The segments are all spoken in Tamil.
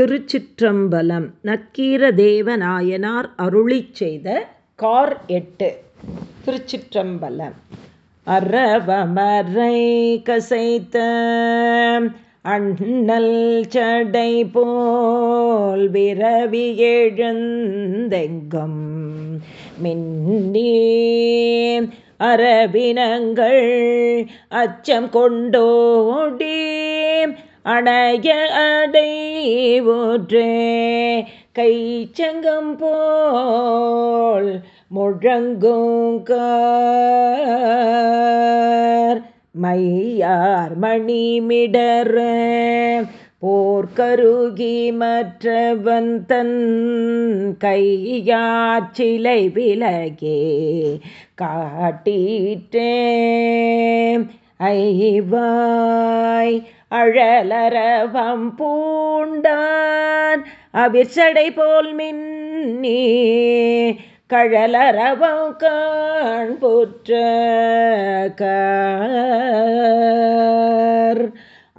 திருச்சிற்றம்பலம். நக்கீர தேவநாயனார் அருளி செய்த கார் எட்டு. திருச்சிற்றம்பலம். அறவமரை கசைத்த அண்ணல் சடை போல் விரவி எழுந்தெங்கும். மின்னே அரபினங்கள் அச்சம் கொண்டோடே அடைய அடை அடைவோற்றே கைச்சங்கம் போல் முழங்குங்கார் மையார் மணிமிடர் போர்க்கருகி மற்றவன் தன் கையாச்சிலை விலகே காட்டீற்றே ஐவா அழலரவம் பூண்டான். அவிர்ச்சடை போல் மின்னி கழலரவம் காண்புற்ற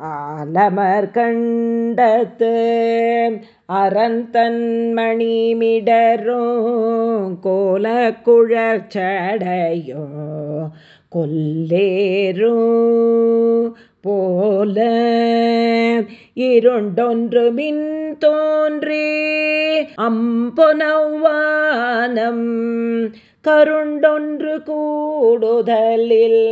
ஆலமர் கண்டத்து அரண் தன்மணி மிடரும் கோல குழற்சடையோ கொல்லேரும். போல இருண்டொன்று மின் தோன்றி அம்பொனவானம் கருண்டொன்று கூடுதலில்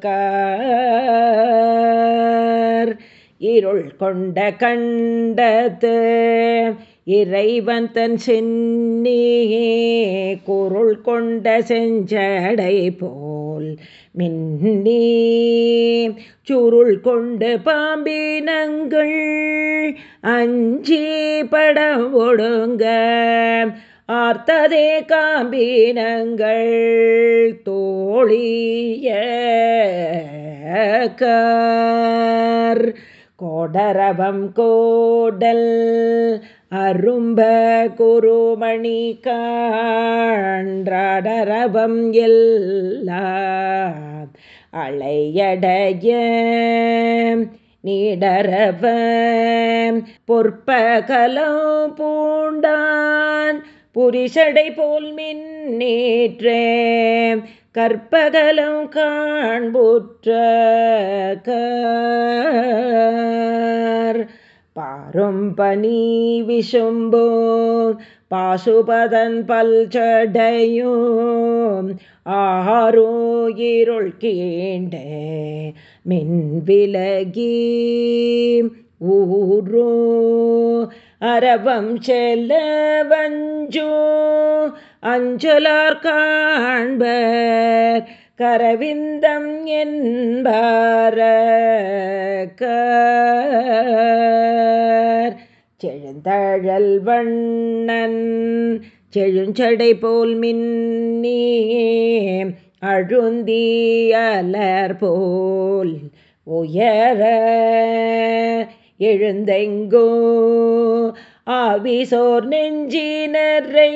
கார். இருள் கொண்ட கண்டத்து இறைவன் தன் சென்னியே குருள் கொண்ட செஞ்சடை போல் மின்னி சுருள் கொண்டு பாம்பினங்கள் அஞ்சி படம் ஒடுங்க. ஆர்த்ததே காம்பினங்கள் தோழிய கார். கோடரவம் கோடல் அரும்ப குருமணி காண்டரவம் எல்லாம் அலையடைய நீடரவ பொற்பகலோ பூண்டான் புரிஷடை போல் மின்னேற்றே. கற்பகலம் காண்புற்ற பரும்பனி விஷும்போ பாசுபதன் பல்ச்சடையும் ஆரோ இருள் கீண்ட மின்விலகி ஊரோ அரபம் செல்ல வஞ்சோ. அஞ்சலார் காண்பர் கரவிந்தம் என்பார செழுந்தழல் வண்ணன் செழுஞ்சடை போல் மின்னி அழுந்தியலர் போல் உயர எழுந்தெங்கோ ஆவிசோர் நெஞ்சினரை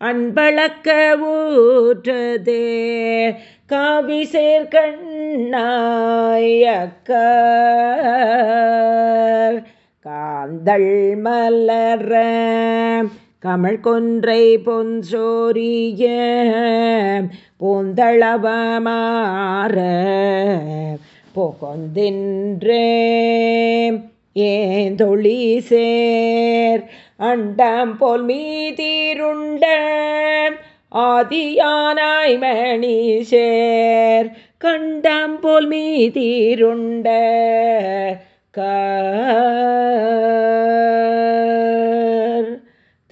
அன்பளக்க ஊற்றதே காவி சேர்கண்ணாயக்கர் கந்தள் மலர கமல் கொன்றை பொன்சோரிய பூந்தளவமாற புகொந்தின்றே ஏந்தொழி சேர்? அண்டம் போல் மீதிருண்ட ஆதியானாய் மணி சேர் கண்டம் போல் மீதிருண்ட கர்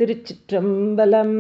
திருச்சிற்றம்பலம்.